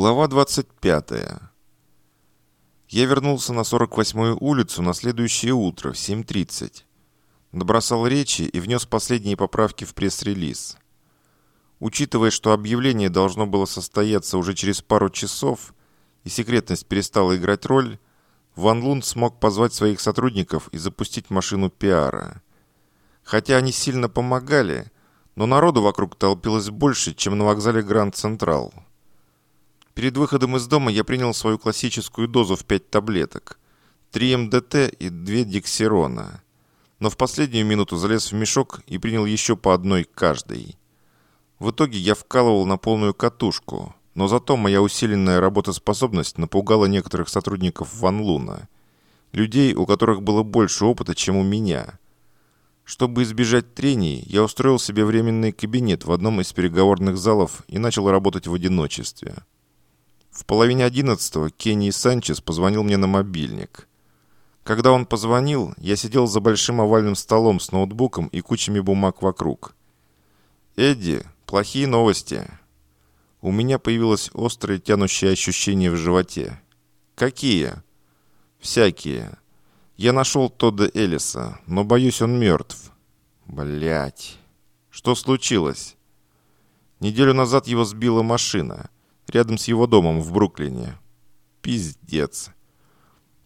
Глава 25. Я вернулся на 48-ю улицу на следующее утро в 7.30. Набросал речи и внес последние поправки в пресс-релиз. Учитывая, что объявление должно было состояться уже через пару часов, и секретность перестала играть роль, Ван Лун смог позвать своих сотрудников и запустить машину пиара. Хотя они сильно помогали, но народу вокруг толпилось больше, чем на вокзале Гранд Централ. Перед выходом из дома я принял свою классическую дозу в 5 таблеток. 3 МДТ и 2 Диксерона. Но в последнюю минуту залез в мешок и принял еще по одной каждой. В итоге я вкалывал на полную катушку, но зато моя усиленная работоспособность напугала некоторых сотрудников Ван Луна. Людей, у которых было больше опыта, чем у меня. Чтобы избежать трений, я устроил себе временный кабинет в одном из переговорных залов и начал работать в одиночестве. В половине одиннадцатого Кенни Санчес позвонил мне на мобильник. Когда он позвонил, я сидел за большим овальным столом с ноутбуком и кучами бумаг вокруг. «Эдди, плохие новости». У меня появилось острое тянущее ощущение в животе. «Какие?» «Всякие. Я нашел Тодда Элиса, но боюсь, он мертв». Блять. Что случилось?» Неделю назад его сбила машина – рядом с его домом в Бруклине. Пиздец.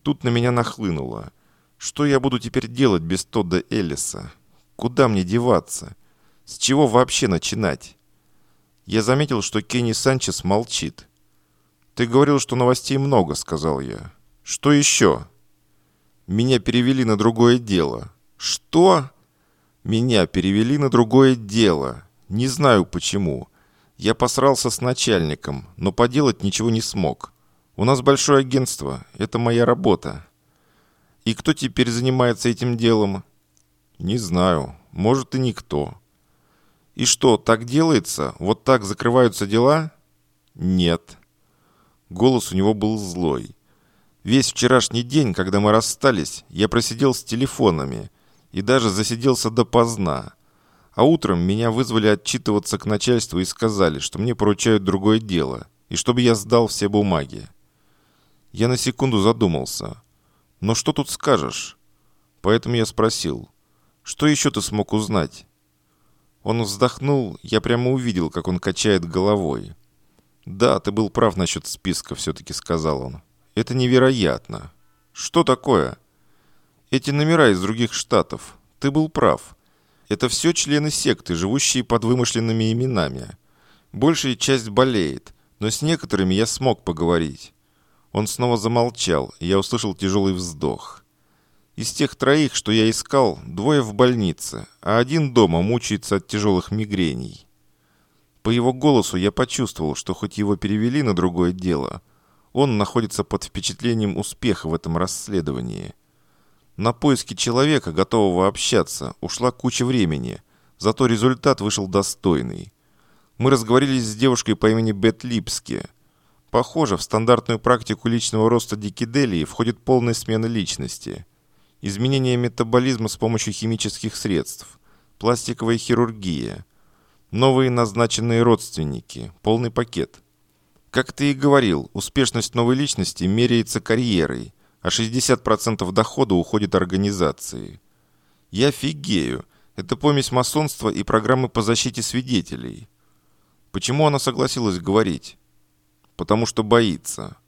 Тут на меня нахлынуло. Что я буду теперь делать без Тодда Эллиса? Куда мне деваться? С чего вообще начинать? Я заметил, что Кенни Санчес молчит. «Ты говорил, что новостей много», — сказал я. «Что еще?» «Меня перевели на другое дело». «Что?» «Меня перевели на другое дело. Не знаю почему. Я посрался с начальником, но поделать ничего не смог. У нас большое агентство, это моя работа. И кто теперь занимается этим делом? Не знаю, может и никто. И что, так делается? Вот так закрываются дела? Нет. Голос у него был злой. Весь вчерашний день, когда мы расстались, я просидел с телефонами и даже засиделся допоздна. А утром меня вызвали отчитываться к начальству и сказали, что мне поручают другое дело, и чтобы я сдал все бумаги. Я на секунду задумался. Но что тут скажешь? Поэтому я спросил, что еще ты смог узнать? Он вздохнул, я прямо увидел, как он качает головой. «Да, ты был прав насчет списка», — все-таки сказал он. «Это невероятно». «Что такое?» «Эти номера из других штатов. Ты был прав. Это все члены секты, живущие под вымышленными именами. Большая часть болеет, но с некоторыми я смог поговорить. Он снова замолчал, и я услышал тяжелый вздох. Из тех троих, что я искал, двое в больнице, а один дома мучается от тяжелых мигрений. По его голосу я почувствовал, что хоть его перевели на другое дело, он находится под впечатлением успеха в этом расследовании – на поиски человека, готового общаться, ушла куча времени, зато результат вышел достойный. Мы разговорились с девушкой по имени Бет Липски. Похоже, в стандартную практику личного роста дикиделии входит полная смена личности. Изменение метаболизма с помощью химических средств, пластиковая хирургия, новые назначенные родственники, полный пакет. Как ты и говорил, успешность новой личности меряется карьерой – а 60% дохода уходит организации. Я фигею. Это помесь масонства и программы по защите свидетелей. Почему она согласилась говорить? Потому что боится.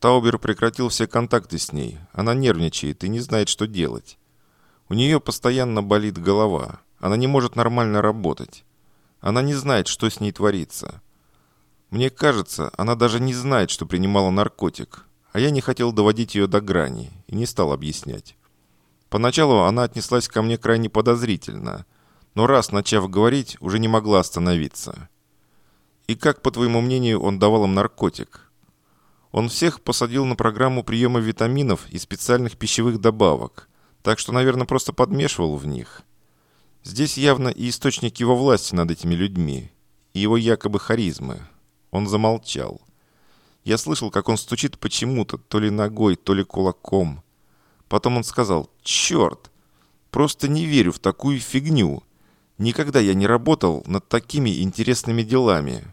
Таубер прекратил все контакты с ней. Она нервничает и не знает, что делать. У нее постоянно болит голова. Она не может нормально работать. Она не знает, что с ней творится. Мне кажется, она даже не знает, что принимала наркотик а я не хотел доводить ее до грани и не стал объяснять. Поначалу она отнеслась ко мне крайне подозрительно, но раз начав говорить, уже не могла остановиться. И как, по твоему мнению, он давал им наркотик? Он всех посадил на программу приема витаминов и специальных пищевых добавок, так что, наверное, просто подмешивал в них. Здесь явно и источник его власти над этими людьми, и его якобы харизмы. Он замолчал. Я слышал, как он стучит почему-то, то ли ногой, то ли кулаком. Потом он сказал «Черт! Просто не верю в такую фигню. Никогда я не работал над такими интересными делами».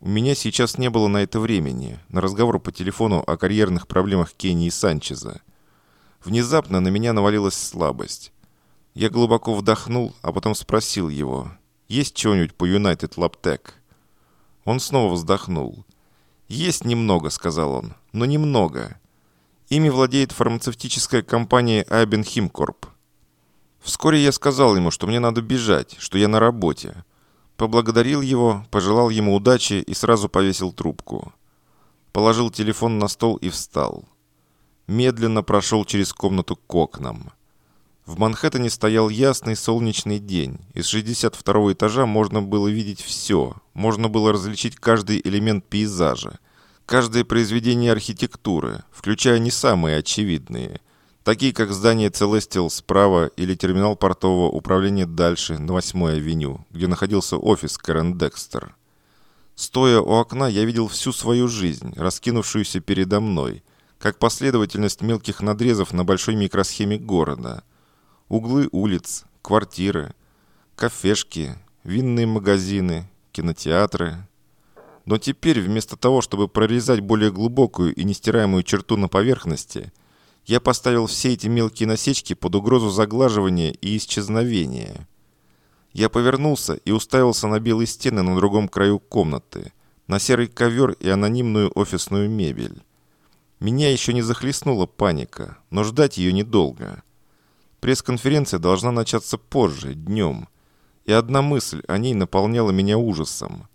У меня сейчас не было на это времени, на разговор по телефону о карьерных проблемах Кенни и Санчеза. Внезапно на меня навалилась слабость. Я глубоко вдохнул, а потом спросил его, есть что-нибудь по United Labtech? Он снова вздохнул. «Есть немного», — сказал он, — «но немного. Ими владеет фармацевтическая компания Айбен Химкорп. Вскоре я сказал ему, что мне надо бежать, что я на работе. Поблагодарил его, пожелал ему удачи и сразу повесил трубку. Положил телефон на стол и встал. Медленно прошел через комнату к окнам. В Манхэттене стоял ясный солнечный день. Из 62 этажа можно было видеть все. Можно было различить каждый элемент пейзажа. Каждое произведение архитектуры, включая не самые очевидные – такие как здание Celestial справа или терминал портового управления дальше, на 8-й авеню, где находился офис Кэрен Декстер. Стоя у окна, я видел всю свою жизнь, раскинувшуюся передо мной, как последовательность мелких надрезов на большой микросхеме города. Углы улиц, квартиры, кафешки, винные магазины, кинотеатры. Но теперь, вместо того, чтобы прорезать более глубокую и нестираемую черту на поверхности – я поставил все эти мелкие насечки под угрозу заглаживания и исчезновения. Я повернулся и уставился на белые стены на другом краю комнаты, на серый ковер и анонимную офисную мебель. Меня еще не захлестнула паника, но ждать ее недолго. Пресс-конференция должна начаться позже, днем, и одна мысль о ней наполняла меня ужасом.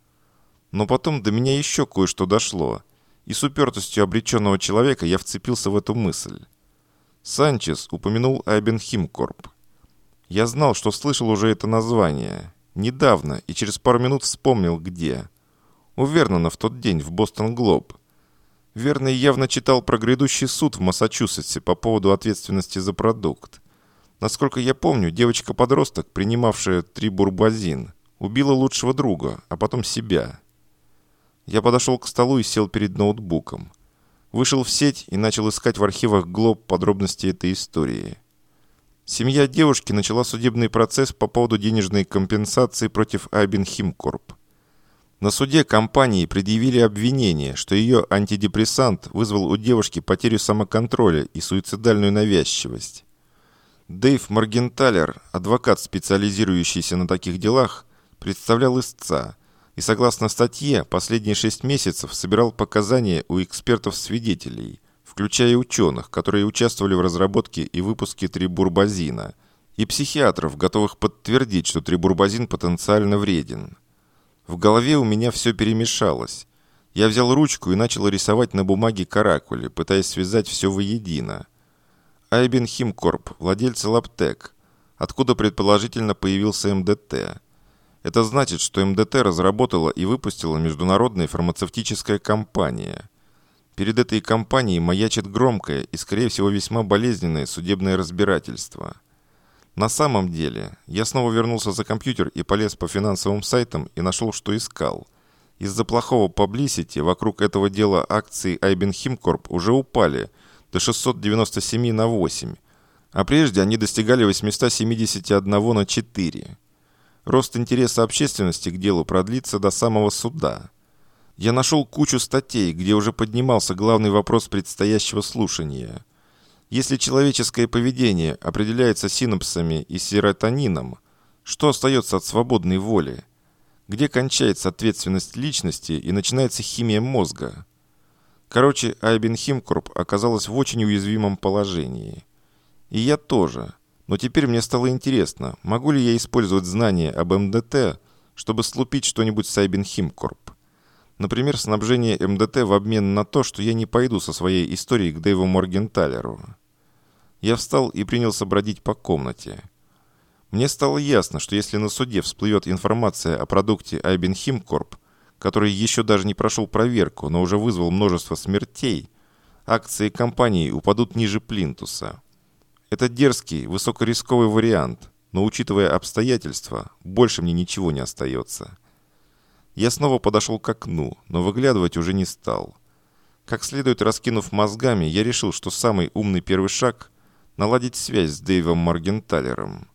Но потом до меня еще кое-что дошло, и с упертостью обреченного человека я вцепился в эту мысль. Санчес упомянул Айбенхимкорп. Я знал, что слышал уже это название. Недавно и через пару минут вспомнил, где. У Вернона в тот день в Бостон Глоб. Верный явно читал про грядущий суд в Массачусетсе по поводу ответственности за продукт. Насколько я помню, девочка-подросток, принимавшая трибурбазин, убила лучшего друга, а потом себя. Я подошел к столу и сел перед ноутбуком. Вышел в сеть и начал искать в архивах Глоб подробности этой истории. Семья девушки начала судебный процесс по поводу денежной компенсации против Айбен Химкорп. На суде компании предъявили обвинение, что ее антидепрессант вызвал у девушки потерю самоконтроля и суицидальную навязчивость. Дэйв Маргенталер, адвокат, специализирующийся на таких делах, представлял истца – и согласно статье, последние шесть месяцев собирал показания у экспертов-свидетелей, включая ученых, которые участвовали в разработке и выпуске трибурбазина, и психиатров, готовых подтвердить, что трибурбазин потенциально вреден. В голове у меня все перемешалось. Я взял ручку и начал рисовать на бумаге каракули, пытаясь связать все воедино. Айбен Химкорп, владельцы Лаптек, откуда предположительно появился МДТ – это значит, что МДТ разработала и выпустила международная фармацевтическая компания. Перед этой компанией маячит громкое и, скорее всего, весьма болезненное судебное разбирательство. На самом деле, я снова вернулся за компьютер и полез по финансовым сайтам и нашел, что искал. Из-за плохого publicity вокруг этого дела акции Айбен Химкорп уже упали до 697 на 8, а прежде они достигали 871 на 4. Рост интереса общественности к делу продлится до самого суда. Я нашел кучу статей, где уже поднимался главный вопрос предстоящего слушания. Если человеческое поведение определяется синапсами и серотонином, что остается от свободной воли? Где кончается ответственность личности и начинается химия мозга? Короче, Айбен Химкорп оказалась в очень уязвимом положении. И я тоже – но теперь мне стало интересно, могу ли я использовать знания об МДТ, чтобы слупить что-нибудь с Айбенхимкорп. Например, снабжение МДТ в обмен на то, что я не пойду со своей историей к Дэйву Моргенталеру. Я встал и принялся бродить по комнате. Мне стало ясно, что если на суде всплывет информация о продукте Айбенхимкорп, который еще даже не прошел проверку, но уже вызвал множество смертей, акции компании упадут ниже плинтуса. Это дерзкий, высокорисковый вариант, но учитывая обстоятельства, больше мне ничего не остается. Я снова подошел к окну, но выглядывать уже не стал. Как следует раскинув мозгами, я решил, что самый умный первый шаг – наладить связь с Дэйвом Маргенталером.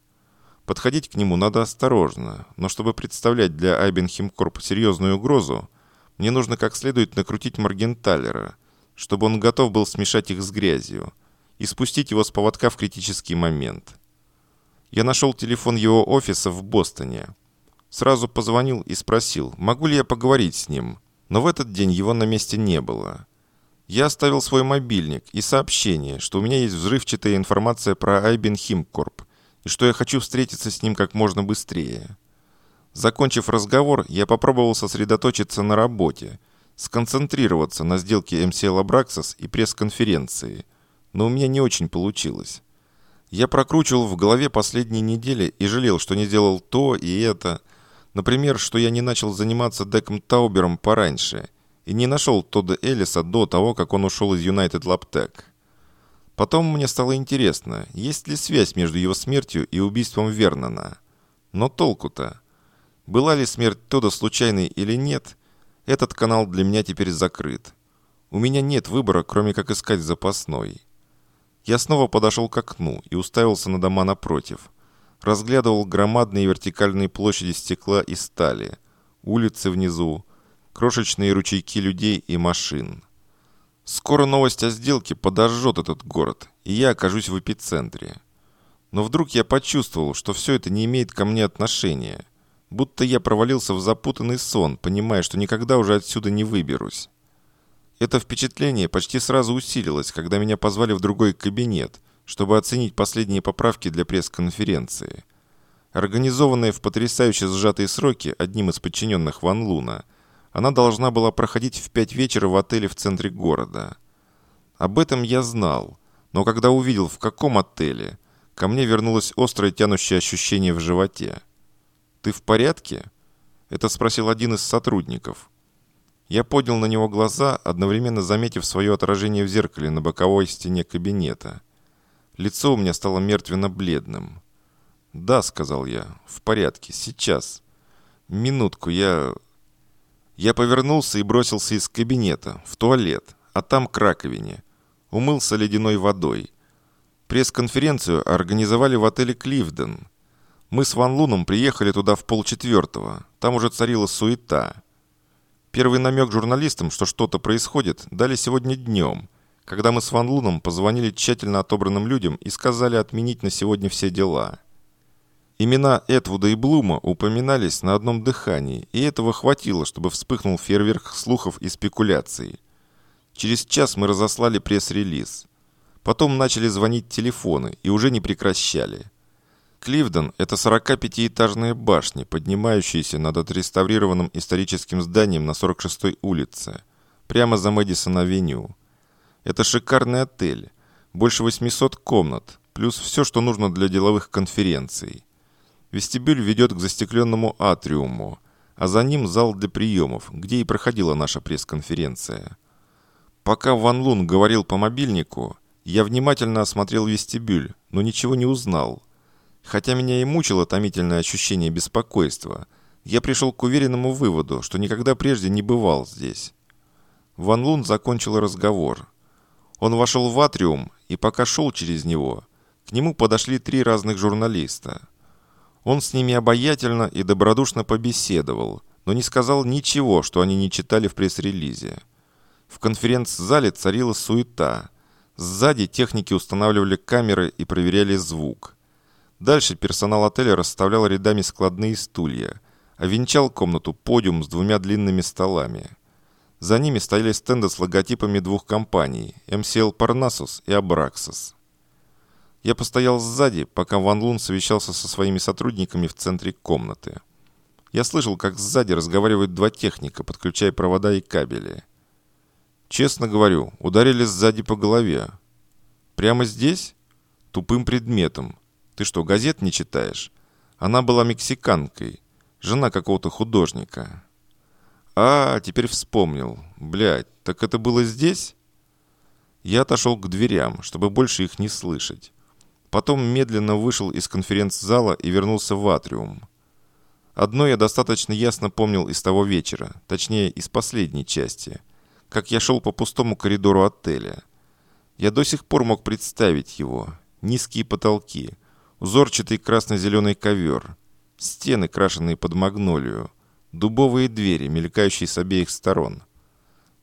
Подходить к нему надо осторожно, но чтобы представлять для Айбенхимкорп серьезную угрозу, Мне нужно как следует накрутить Маргенталера, чтобы он готов был смешать их с грязью и спустить его с поводка в критический момент. Я нашел телефон его офиса в Бостоне. Сразу позвонил и спросил, могу ли я поговорить с ним, но в этот день его на месте не было. Я оставил свой мобильник и сообщение, что у меня есть взрывчатая информация про Айбен Химкорп и что я хочу встретиться с ним как можно быстрее. Закончив разговор, я попробовал сосредоточиться на работе, сконцентрироваться на сделке MCL Abraxas и пресс-конференции, но у меня не очень получилось. Я прокручивал в голове последние недели и жалел, что не делал то и это. Например, что я не начал заниматься Деком Таубером пораньше и не нашел Тодда Эллиса до того, как он ушел из United LabTech. Потом мне стало интересно, есть ли связь между его смертью и убийством Вернона. Но толку-то? Была ли смерть Тодда случайной или нет, этот канал для меня теперь закрыт. У меня нет выбора, кроме как искать запасной. Я снова подошел к окну и уставился на дома напротив. Разглядывал громадные вертикальные площади стекла и стали, улицы внизу, крошечные ручейки людей и машин. Скоро новость о сделке подожжет этот город, и я окажусь в эпицентре. Но вдруг я почувствовал, что все это не имеет ко мне отношения. Будто я провалился в запутанный сон, понимая, что никогда уже отсюда не выберусь. Это впечатление почти сразу усилилось, когда меня позвали в другой кабинет, чтобы оценить последние поправки для пресс-конференции. Организованная в потрясающе сжатые сроки одним из подчиненных Ван Луна, она должна была проходить в пять вечера в отеле в центре города. Об этом я знал, но когда увидел, в каком отеле, ко мне вернулось острое тянущее ощущение в животе. «Ты в порядке?» – это спросил один из сотрудников – я поднял на него глаза, одновременно заметив свое отражение в зеркале на боковой стене кабинета. Лицо у меня стало мертвенно-бледным. «Да», — сказал я, — «в порядке, сейчас». «Минутку, я...» Я повернулся и бросился из кабинета, в туалет, а там к раковине. Умылся ледяной водой. Пресс-конференцию организовали в отеле «Кливден». Мы с Ван Луном приехали туда в полчетвертого. Там уже царила суета. Первый намек журналистам, что что-то происходит, дали сегодня днем, когда мы с Ван Луном позвонили тщательно отобранным людям и сказали отменить на сегодня все дела. Имена Этвуда и Блума упоминались на одном дыхании, и этого хватило, чтобы вспыхнул фейерверк слухов и спекуляций. Через час мы разослали пресс-релиз. Потом начали звонить телефоны и уже не прекращали – Кливден – это 45-этажная башня, поднимающаяся над отреставрированным историческим зданием на 46-й улице, прямо за Мэдисон-авеню. Это шикарный отель, больше 800 комнат, плюс все, что нужно для деловых конференций. Вестибюль ведет к застекленному атриуму, а за ним зал для приемов, где и проходила наша пресс-конференция. Пока Ван Лун говорил по мобильнику, я внимательно осмотрел вестибюль, но ничего не узнал – Хотя меня и мучило томительное ощущение беспокойства, я пришел к уверенному выводу, что никогда прежде не бывал здесь. Ван Лун закончил разговор. Он вошел в атриум, и пока шел через него, к нему подошли три разных журналиста. Он с ними обаятельно и добродушно побеседовал, но не сказал ничего, что они не читали в пресс-релизе. В конференц-зале царила суета. Сзади техники устанавливали камеры и проверяли звук. Дальше персонал отеля расставлял рядами складные стулья, а венчал комнату подиум с двумя длинными столами. За ними стояли стенды с логотипами двух компаний – MCL Parnassus и Abraxas. Я постоял сзади, пока Ван Лун совещался со своими сотрудниками в центре комнаты. Я слышал, как сзади разговаривают два техника, подключая провода и кабели. Честно говорю, ударили сзади по голове. Прямо здесь? Тупым предметом – ты что, газет не читаешь? Она была мексиканкой, жена какого-то художника. А, теперь вспомнил. Блядь, так это было здесь? Я отошел к дверям, чтобы больше их не слышать. Потом медленно вышел из конференц-зала и вернулся в атриум. Одно я достаточно ясно помнил из того вечера, точнее, из последней части, как я шел по пустому коридору отеля. Я до сих пор мог представить его. Низкие потолки – узорчатый красно-зеленый ковер, стены, крашенные под магнолию, дубовые двери, мелькающие с обеих сторон.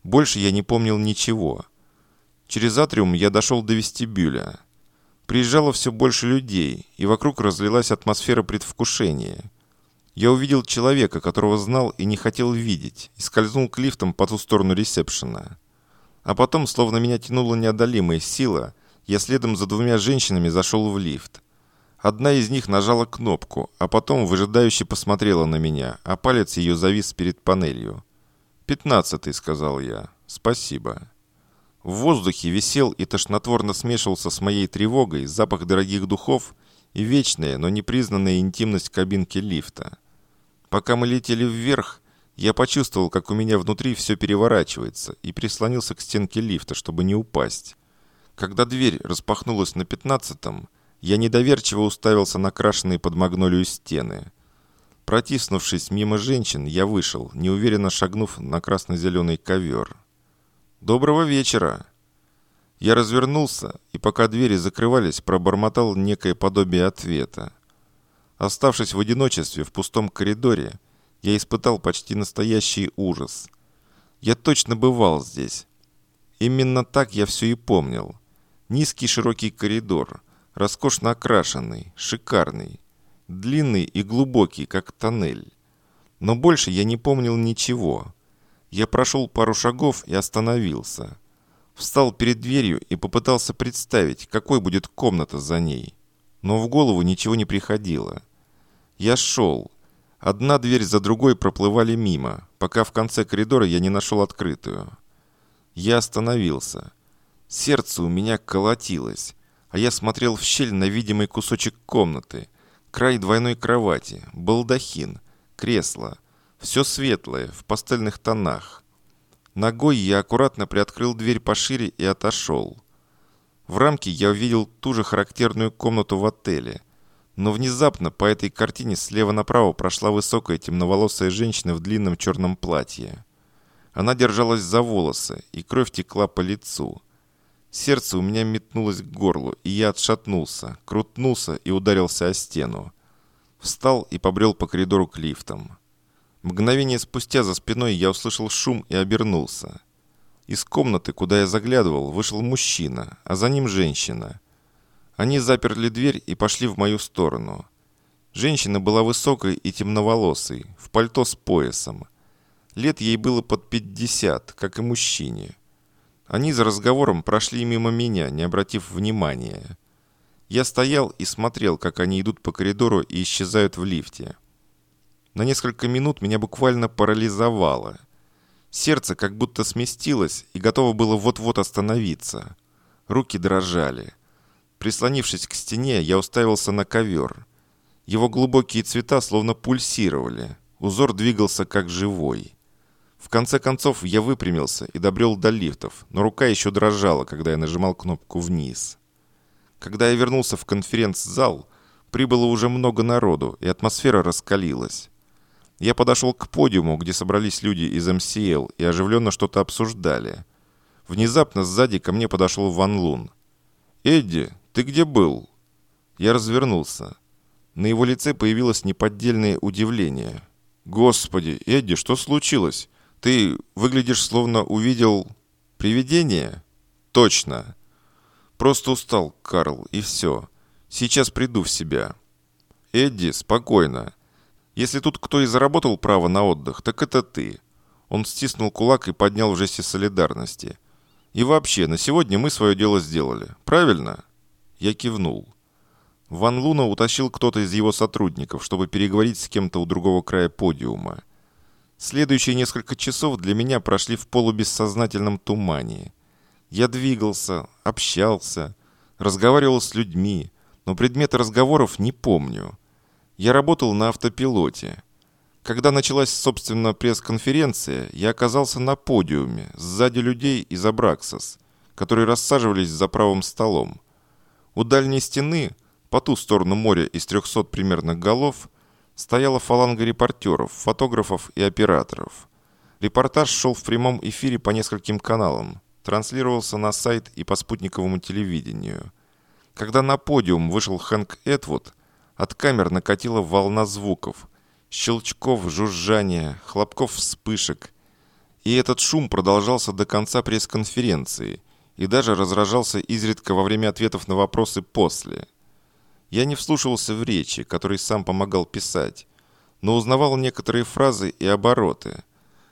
Больше я не помнил ничего. Через атриум я дошел до вестибюля. Приезжало все больше людей, и вокруг разлилась атмосфера предвкушения. Я увидел человека, которого знал и не хотел видеть, и скользнул к лифтам по ту сторону ресепшена. А потом, словно меня тянула неодолимая сила, я следом за двумя женщинами зашел в лифт. Одна из них нажала кнопку, а потом выжидающе посмотрела на меня, а палец ее завис перед панелью. «Пятнадцатый», — сказал я. «Спасибо». В воздухе висел и тошнотворно смешивался с моей тревогой запах дорогих духов и вечная, но непризнанная интимность кабинки лифта. Пока мы летели вверх, я почувствовал, как у меня внутри все переворачивается, и прислонился к стенке лифта, чтобы не упасть. Когда дверь распахнулась на пятнадцатом, я недоверчиво уставился на крашеные под магнолию стены. Протиснувшись мимо женщин, я вышел, неуверенно шагнув на красно-зеленый ковер. «Доброго вечера!» Я развернулся, и пока двери закрывались, пробормотал некое подобие ответа. Оставшись в одиночестве в пустом коридоре, я испытал почти настоящий ужас. Я точно бывал здесь. Именно так я все и помнил. Низкий широкий коридор, роскошно окрашенный, шикарный, длинный и глубокий, как тоннель. Но больше я не помнил ничего. Я прошел пару шагов и остановился. Встал перед дверью и попытался представить, какой будет комната за ней. Но в голову ничего не приходило. Я шел. Одна дверь за другой проплывали мимо, пока в конце коридора я не нашел открытую. Я остановился. Сердце у меня колотилось, а я смотрел в щель на видимый кусочек комнаты, край двойной кровати, балдахин, кресло, все светлое, в пастельных тонах. Ногой я аккуратно приоткрыл дверь пошире и отошел. В рамке я увидел ту же характерную комнату в отеле. Но внезапно по этой картине слева направо прошла высокая темноволосая женщина в длинном черном платье. Она держалась за волосы, и кровь текла по лицу. Сердце у меня метнулось к горлу, и я отшатнулся, крутнулся и ударился о стену. Встал и побрел по коридору к лифтам. Мгновение спустя за спиной я услышал шум и обернулся. Из комнаты, куда я заглядывал, вышел мужчина, а за ним женщина. Они заперли дверь и пошли в мою сторону. Женщина была высокой и темноволосой, в пальто с поясом. Лет ей было под пятьдесят, как и мужчине. Они за разговором прошли мимо меня, не обратив внимания. Я стоял и смотрел, как они идут по коридору и исчезают в лифте. На несколько минут меня буквально парализовало. Сердце как будто сместилось и готово было вот-вот остановиться. Руки дрожали. Прислонившись к стене, я уставился на ковер. Его глубокие цвета словно пульсировали. Узор двигался как живой. В конце концов я выпрямился и добрел до лифтов, но рука еще дрожала, когда я нажимал кнопку «Вниз». Когда я вернулся в конференц-зал, прибыло уже много народу, и атмосфера раскалилась. Я подошел к подиуму, где собрались люди из МСЛ и оживленно что-то обсуждали. Внезапно сзади ко мне подошел Ван Лун. «Эдди, ты где был?» Я развернулся. На его лице появилось неподдельное удивление. «Господи, Эдди, что случилось? Ты выглядишь словно увидел... привидение?» «Точно!» «Просто устал, Карл, и все. Сейчас приду в себя». «Эдди, спокойно. Если тут кто и заработал право на отдых, так это ты». Он стиснул кулак и поднял в жесте солидарности. «И вообще, на сегодня мы свое дело сделали. Правильно?» Я кивнул. Ван Луна утащил кто-то из его сотрудников, чтобы переговорить с кем-то у другого края подиума. Следующие несколько часов для меня прошли в полубессознательном тумане. Я двигался, общался, разговаривал с людьми, но предметы разговоров не помню. Я работал на автопилоте. Когда началась, собственно, пресс-конференция, я оказался на подиуме, сзади людей из Абраксос, которые рассаживались за правым столом. У дальней стены, по ту сторону моря из 300 примерно голов, стояла фаланга репортеров, фотографов и операторов. Репортаж шел в прямом эфире по нескольким каналам, транслировался на сайт и по спутниковому телевидению. Когда на подиум вышел Хэнк Этвуд – от камер накатила волна звуков, Щелчков, жужжания, хлопков вспышек. И этот шум продолжался до конца пресс-конференции и даже разражался изредка во время ответов на вопросы после. Я не вслушивался в речи, которые сам помогал писать, но узнавал некоторые фразы и обороты.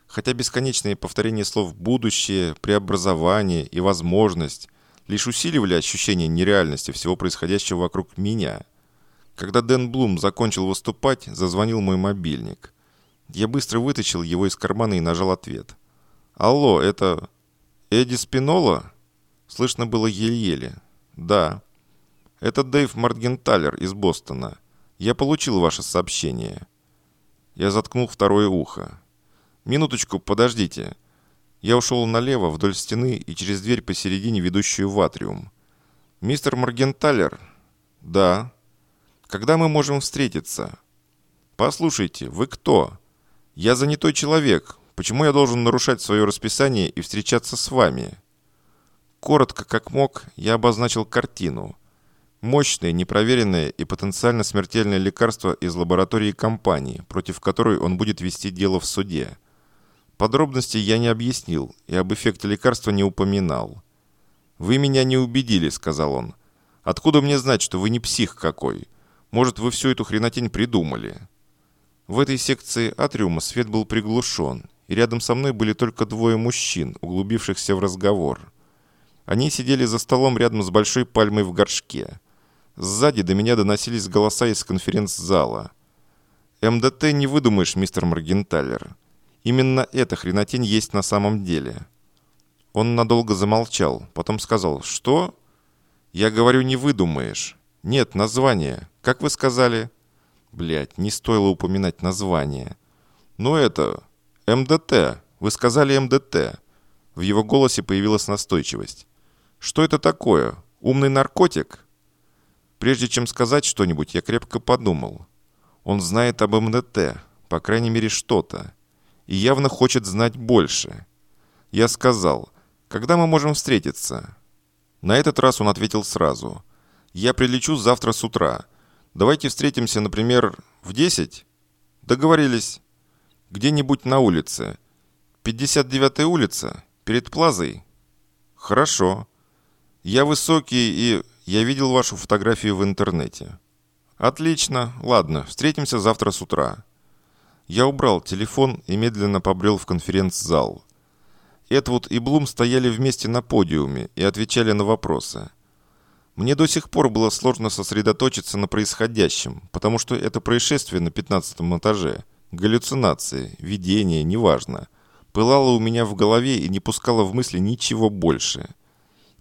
Хотя бесконечные повторения слов «будущее», «преобразование» и «возможность» лишь усиливали ощущение нереальности всего происходящего вокруг меня. Когда Дэн Блум закончил выступать, зазвонил мой мобильник. Я быстро вытащил его из кармана и нажал ответ. «Алло, это Эдди Спинола?» Слышно было еле-еле. «Да». «Это Дэйв Мартгенталер из Бостона. Я получил ваше сообщение». Я заткнул второе ухо. «Минуточку, подождите». Я ушел налево вдоль стены и через дверь посередине, ведущую в атриум. «Мистер Маргенталер?» «Да». «Когда мы можем встретиться?» «Послушайте, вы кто?» «Я занятой человек. Почему я должен нарушать свое расписание и встречаться с вами?» Коротко, как мог, я обозначил картину. Мощное, непроверенное и потенциально смертельное лекарство из лаборатории компании, против которой он будет вести дело в суде. Подробностей я не объяснил и об эффекте лекарства не упоминал. «Вы меня не убедили», — сказал он. «Откуда мне знать, что вы не псих какой? Может, вы всю эту хренотень придумали?» В этой секции атриума свет был приглушен, и рядом со мной были только двое мужчин, углубившихся в разговор. Они сидели за столом рядом с большой пальмой в горшке. Сзади до меня доносились голоса из конференц-зала. «МДТ не выдумаешь, мистер Маргенталер. Именно эта хренотень есть на самом деле». Он надолго замолчал, потом сказал «Что?» «Я говорю, не выдумаешь. Нет, название. Как вы сказали?» Блять, не стоило упоминать название. «Ну это... МДТ. Вы сказали МДТ». В его голосе появилась настойчивость. «Что это такое? Умный наркотик?» Прежде чем сказать что-нибудь, я крепко подумал. Он знает об МДТ, по крайней мере что-то и явно хочет знать больше. Я сказал, когда мы можем встретиться? На этот раз он ответил сразу. Я прилечу завтра с утра. Давайте встретимся, например, в 10? Договорились. Где-нибудь на улице. 59-я улица? Перед плазой? Хорошо. Я высокий и... Я видел вашу фотографию в интернете. Отлично. Ладно, встретимся завтра с утра. Я убрал телефон и медленно побрел в конференц-зал. Эдвуд и Блум стояли вместе на подиуме и отвечали на вопросы. Мне до сих пор было сложно сосредоточиться на происходящем, потому что это происшествие на 15 этаже, галлюцинации, видение, неважно, пылало у меня в голове и не пускало в мысли ничего больше.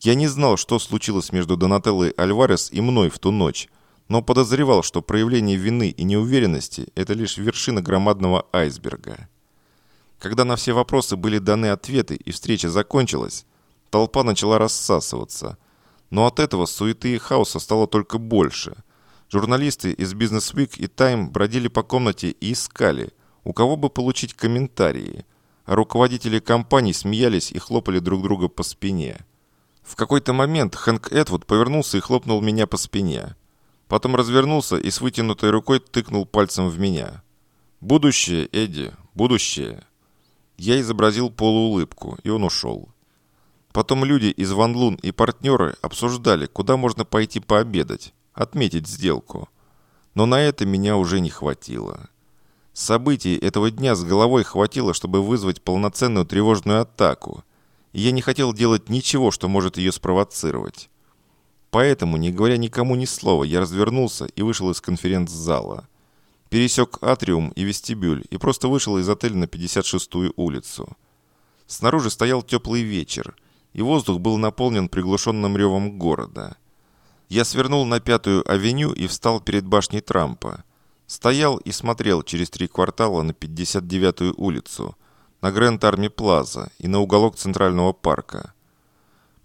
Я не знал, что случилось между Донателлой Альварес и мной в ту ночь, но подозревал, что проявление вины и неуверенности – это лишь вершина громадного айсберга. Когда на все вопросы были даны ответы и встреча закончилась, толпа начала рассасываться. Но от этого суеты и хаоса стало только больше. Журналисты из Business Week и Time бродили по комнате и искали, у кого бы получить комментарии, а руководители компаний смеялись и хлопали друг друга по спине. В какой-то момент Хэнк Эдвуд повернулся и хлопнул меня по спине – Потом развернулся и с вытянутой рукой тыкнул пальцем в меня. «Будущее, Эдди, будущее!» Я изобразил полуулыбку, и он ушел. Потом люди из Ван Лун и партнеры обсуждали, куда можно пойти пообедать, отметить сделку. Но на это меня уже не хватило. Событий этого дня с головой хватило, чтобы вызвать полноценную тревожную атаку. И я не хотел делать ничего, что может ее спровоцировать. Поэтому, не говоря никому ни слова, я развернулся и вышел из конференц-зала. Пересек атриум и вестибюль и просто вышел из отеля на 56-ю улицу. Снаружи стоял теплый вечер, и воздух был наполнен приглушенным ревом города. Я свернул на Пятую авеню и встал перед башней Трампа. Стоял и смотрел через три квартала на 59-ю улицу, на Грэнд Арми Плаза и на уголок Центрального парка.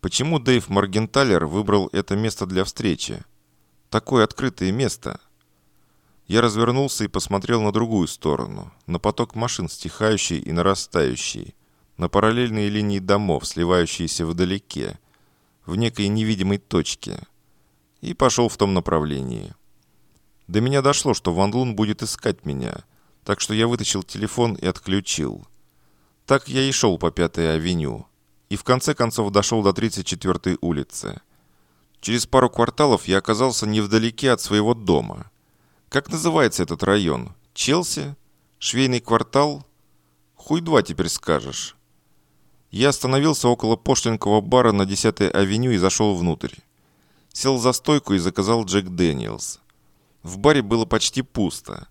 Почему Дэйв Маргенталер выбрал это место для встречи? Такое открытое место. Я развернулся и посмотрел на другую сторону, на поток машин, стихающий и нарастающий, на параллельные линии домов, сливающиеся вдалеке, в некой невидимой точке, и пошел в том направлении. До меня дошло, что Ван Лун будет искать меня, так что я вытащил телефон и отключил. Так я и шел по Пятой авеню. И в конце концов дошел до 34-й улицы. Через пару кварталов я оказался невдалеке от своего дома. Как называется этот район? Челси? Швейный квартал? Хуй два теперь скажешь. Я остановился около пошленького бара на 10-й авеню и зашел внутрь. Сел за стойку и заказал Джек Дэниелс. В баре было почти пусто.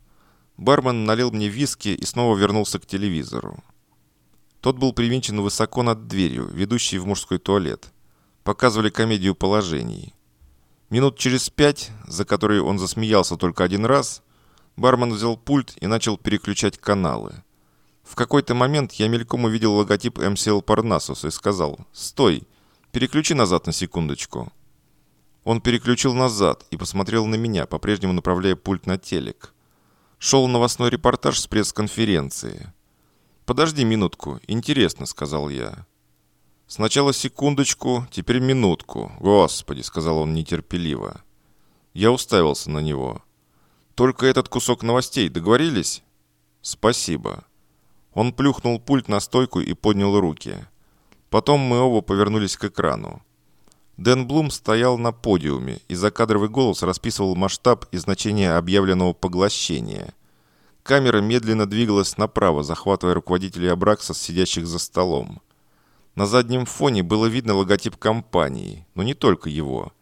Бармен налил мне виски и снова вернулся к телевизору. Тот был привинчен высоко над дверью, ведущей в мужской туалет. Показывали комедию положений. Минут через пять, за которые он засмеялся только один раз, бармен взял пульт и начал переключать каналы. В какой-то момент я мельком увидел логотип MCL Parnassus и сказал «Стой! Переключи назад на секундочку». Он переключил назад и посмотрел на меня, по-прежнему направляя пульт на телек. Шел новостной репортаж с пресс-конференции. «Подожди минутку, интересно», — сказал я. «Сначала секундочку, теперь минутку. Господи», — сказал он нетерпеливо. Я уставился на него. «Только этот кусок новостей, договорились?» «Спасибо». Он плюхнул пульт на стойку и поднял руки. Потом мы оба повернулись к экрану. Дэн Блум стоял на подиуме, и закадровый голос расписывал масштаб и значение объявленного поглощения. Камера медленно двигалась направо, захватывая руководителей Абраксас, сидящих за столом. На заднем фоне было видно логотип компании, но не только его.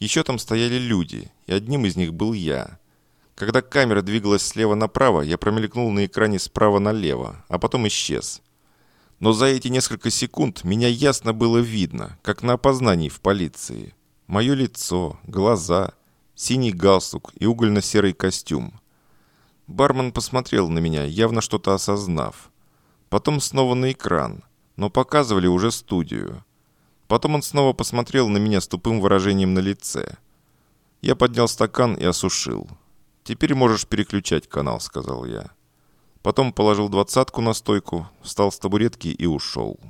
Еще там стояли люди, и одним из них был я. Когда камера двигалась слева направо, я промелькнул на экране справа налево, а потом исчез. Но за эти несколько секунд меня ясно было видно, как на опознании в полиции. Мое лицо, глаза, синий галстук и угольно-серый костюм. Бармен посмотрел на меня, явно что-то осознав. Потом снова на экран, но показывали уже студию. Потом он снова посмотрел на меня с тупым выражением на лице. Я поднял стакан и осушил. «Теперь можешь переключать канал», — сказал я. Потом положил двадцатку на стойку, встал с табуретки и ушел.